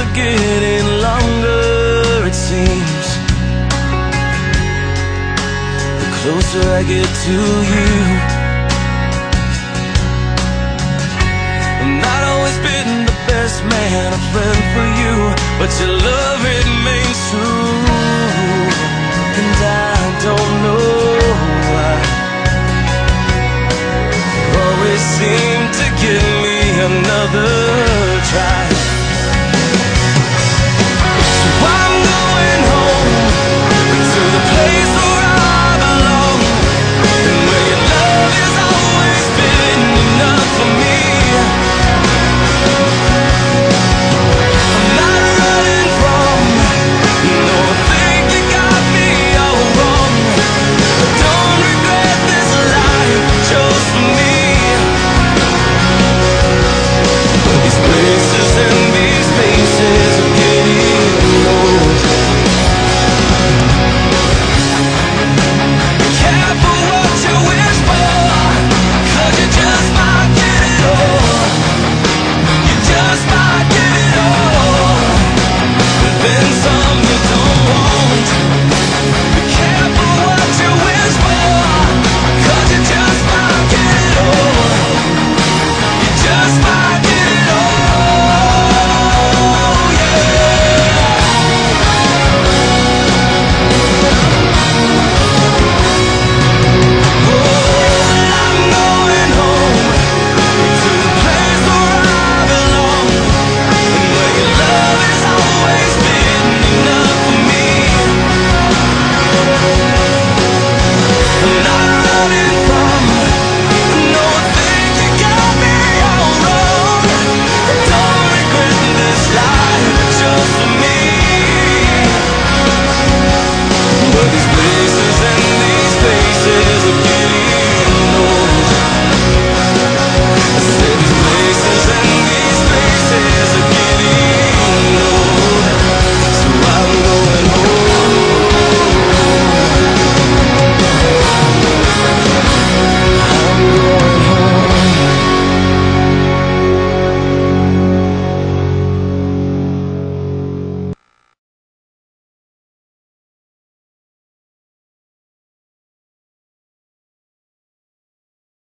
Are getting longer, it seems. The closer I get to you. I'm not always been the best man, a friend for you, but your love remains true.